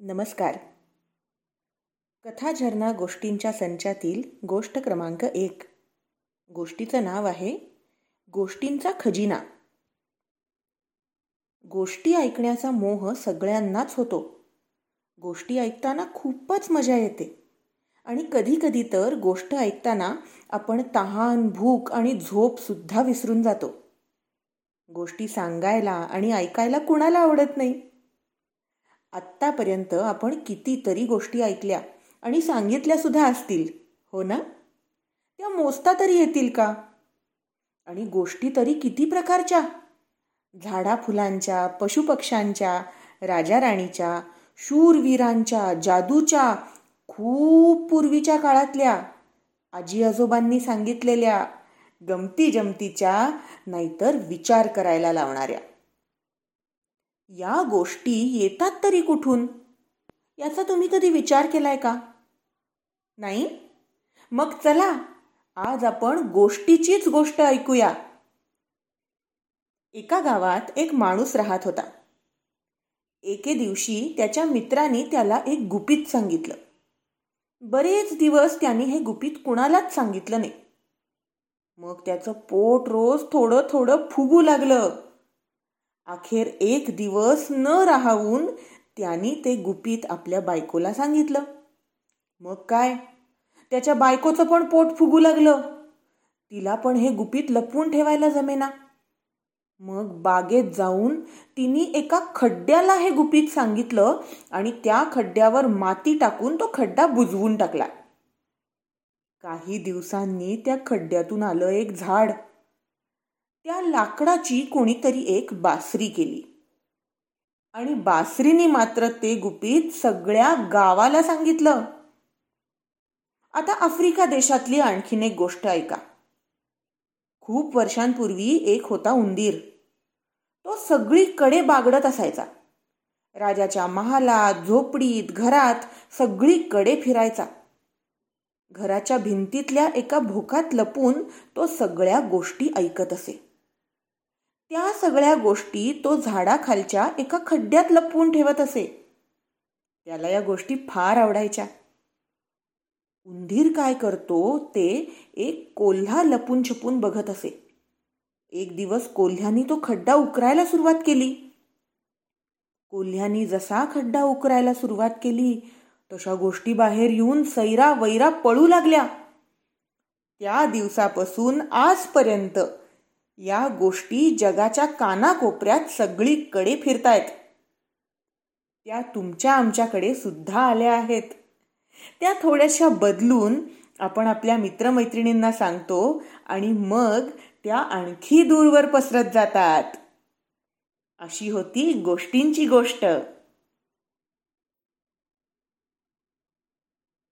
नमस्कार. कथा झरना गोष्टींच्या संचातील गोष्ट क्रमांक एक. गोष्टीचं नाव आहे गोष्टींचा खजिना. गोष्टी ऐकण्याचा मोह सगळ्यांनाच होतो. गोष्टी ऐकताना खूपच मजा येते. आणि कधीकधी तर गोष्ट ऐकताना आपण तहान भूक आणि झोपसुद्धा विसरून जातो. गोष्टी सांगायला आणि ऐकायला कुणाला आवडत नाही. आत्तापर्यंत आपण कितीतरी गोष्टी ऐकल्या आणि सांगितल्या सुद्धा असतील हो ना? त्या मोजता तरी येतील का? आणि गोष्टी तरी किती प्रकारच्या? झाडा फुलांच्या पशुपक्ष्यांच्या राजाराणीच्या शूरवीरांच्या जादूच्या खूप पूर्वीच्या काळातल्या आजी आजोबांनी सांगितलेल्या गमती जमतीच्या नाहीतर विचार करायला लावणाऱ्या. या गोष्टी येतात तरी कुठून? याचा तुम्ही कधी विचार केलाय का? नाही? मग चला आज आपण गोष्टीचीच गोष्ट ऐकूया. एका गावात एक माणूस राहत होता. एके दिवशी त्याच्या मित्राने त्याला एक गुपित सांगितलं. बरेच दिवस त्याने हे गुपित कुणालाच सांगितलं नाही. मग त्याचं पोट रोज थोडं थोडं फुगू लागलं. अखेर एक दिवस न राहून त्यांनी ते गुपित आपल्या बायकोला सांगितलं. मग काय? त्याच्या बायकोचं पण पोट फुगू लागलं. तिला पण हे गुपित लपवून ठेवायला जमेना. मग बागेत जाऊन तिने एका खड्ड्याला हे गुपित सांगितलं आणि त्या खड्ड्यावर माती टाकून तो खड्डा बुजवून टाकला. काही दिवसांनी त्या खड्ड्यातून आलं एक झाड. त्या लाकडाची कोणीतरी एक बासरी केली. आणि बासरीने मात्र ते गुपित सगळ्या गावाला सांगितलं. आता आफ्रिका देशातली आणखीन एक गोष्ट ऐका. खूप वर्षांपूर्वी एक होता उंदीर. तो सगळीकडे बागडत असायचा. राजाच्या महालात झोपडीत घरात सगळीकडे फिरायचा. घराच्या भिंतीतल्या एका भोकात लपून तो सगळ्या गोष्टी ऐकत असे. त्या सगळ्या गोष्टी तो झाडाखालच्या एका खड्ड्यात लपवून ठेवत असे. त्याला या गोष्टी फार आवडायच्या. उंदीर काय करतो ते एक कोल्हा लपून छपून बघत असे. एक दिवस कोल्ह्यानी तो खड्डा उकरायला सुरुवात केली. कोल्ह्यानी जसा खड्डा उकरायला सुरुवात केली तशा गोष्टी बाहेर येऊन सैरा वैरा पळू लागल्या. त्या दिवसापासून आजपर्यंत या गोष्टी जगाच्या कानाकोपऱ्यात सगळीकडे फिरतायत. त्या तुमच्या आमच्याकडे सुद्धा आल्या आहेत. त्या थोड्याशा बदलून आपण आपल्या मित्रमैत्रिणींना सांगतो आणि मग त्या आणखी दूरवर पसरत जातात. अशी होती गोष्टींची गोष्ट.